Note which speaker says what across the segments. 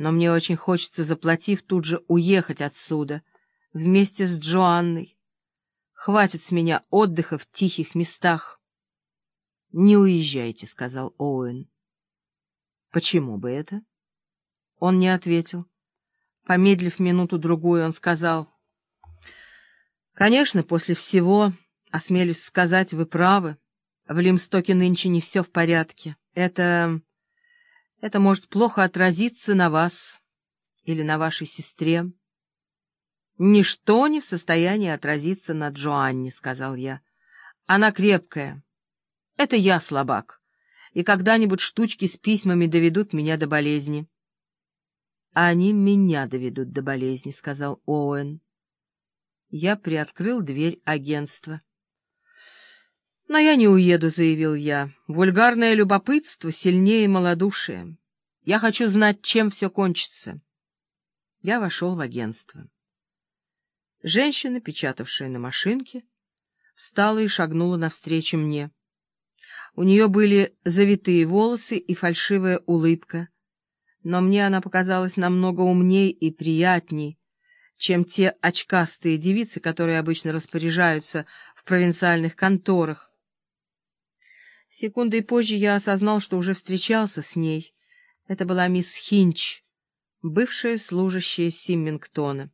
Speaker 1: но мне очень хочется, заплатив, тут же уехать отсюда, вместе с Джоанной. Хватит с меня отдыха в тихих местах. — Не уезжайте, — сказал Оуэн. — Почему бы это? Он не ответил. Помедлив минуту-другую, он сказал. — Конечно, после всего, осмелюсь сказать, вы правы. В Лимстоке нынче не все в порядке. Это... Это может плохо отразиться на вас или на вашей сестре. Ничто не в состоянии отразиться на Джоанне, — сказал я. Она крепкая. Это я слабак. И когда-нибудь штучки с письмами доведут меня до болезни. — Они меня доведут до болезни, — сказал Оуэн. Я приоткрыл дверь агентства. «Но я не уеду», — заявил я. «Вульгарное любопытство сильнее малодушия. Я хочу знать, чем все кончится». Я вошел в агентство. Женщина, печатавшая на машинке, встала и шагнула навстречу мне. У нее были завитые волосы и фальшивая улыбка, но мне она показалась намного умней и приятней, чем те очкастые девицы, которые обычно распоряжаются в провинциальных конторах, Секундой позже я осознал, что уже встречался с ней. Это была мисс Хинч, бывшая служащая Симмингтона.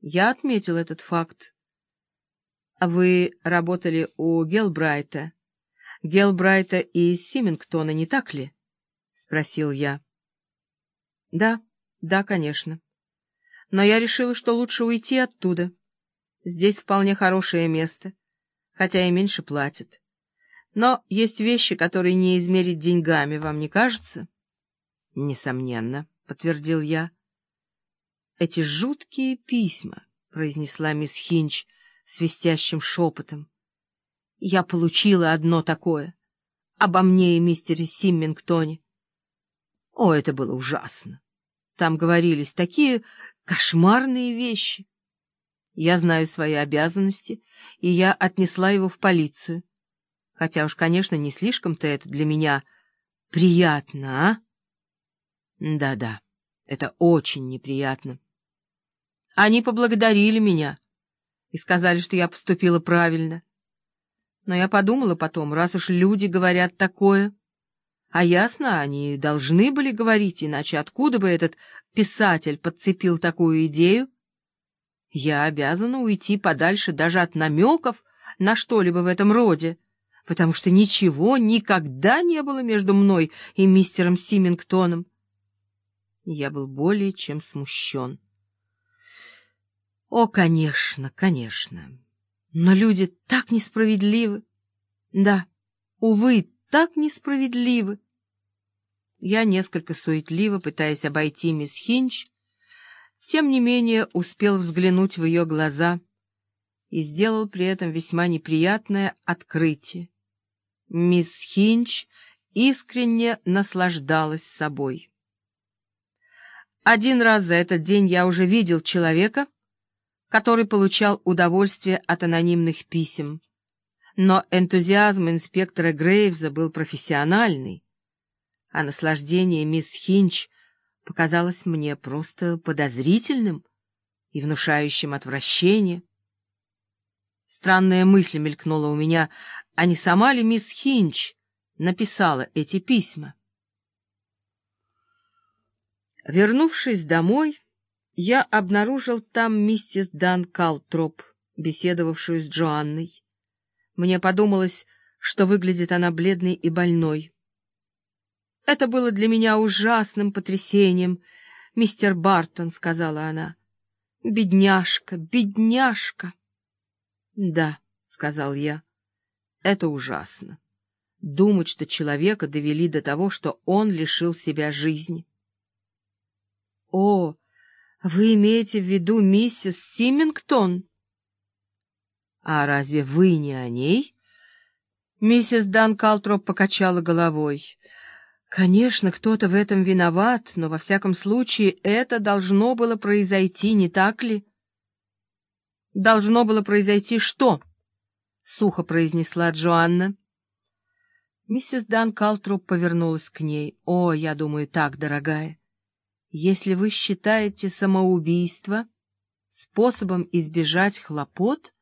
Speaker 1: Я отметил этот факт. А вы работали у Гелбрайта? Гелбрайта и Симмингтона, не так ли? — спросил я. — Да, да, конечно. Но я решила, что лучше уйти оттуда. Здесь вполне хорошее место, хотя и меньше платят. Но есть вещи, которые не измерить деньгами, вам не кажется? — Несомненно, — подтвердил я. — Эти жуткие письма, — произнесла мисс Хинч свистящим шепотом. — Я получила одно такое. Обо мне и мистере Симмингтоне. О, это было ужасно. Там говорились такие кошмарные вещи. Я знаю свои обязанности, и я отнесла его в полицию. Хотя уж, конечно, не слишком-то это для меня приятно, а? Да-да, это очень неприятно. Они поблагодарили меня и сказали, что я поступила правильно. Но я подумала потом, раз уж люди говорят такое... А ясно, они должны были говорить, иначе откуда бы этот писатель подцепил такую идею? Я обязана уйти подальше даже от намеков на что-либо в этом роде потому что ничего никогда не было между мной и мистером Симингтоном. Я был более чем смущен. О, конечно, конечно. Но люди так несправедливы. Да, увы, так несправедливы. Я несколько суетливо, пытаясь обойти мисс Хинч, тем не менее успел взглянуть в ее глаза и сделал при этом весьма неприятное открытие. Мисс Хинч искренне наслаждалась собой. Один раз за этот день я уже видел человека, который получал удовольствие от анонимных писем. Но энтузиазм инспектора Грейвза был профессиональный, а наслаждение мисс Хинч показалось мне просто подозрительным и внушающим отвращение. Странная мысль мелькнула у меня, а не сама ли мисс Хинч написала эти письма? Вернувшись домой, я обнаружил там миссис Дан Калтроп, беседовавшую с Джоанной. Мне подумалось, что выглядит она бледной и больной. «Это было для меня ужасным потрясением, мистер Бартон», — сказала она. «Бедняжка, бедняжка!» «Да», — сказал я, — «это ужасно. Думать, что человека довели до того, что он лишил себя жизни». «О, вы имеете в виду миссис Симингтон?» «А разве вы не о ней?» Миссис Дан Калтроп покачала головой. «Конечно, кто-то в этом виноват, но во всяком случае это должно было произойти, не так ли?» должно было произойти что? — сухо произнесла Джоанна. Миссис Дан Калтруп повернулась к ней. — О, я думаю, так, дорогая. Если вы считаете самоубийство способом избежать хлопот,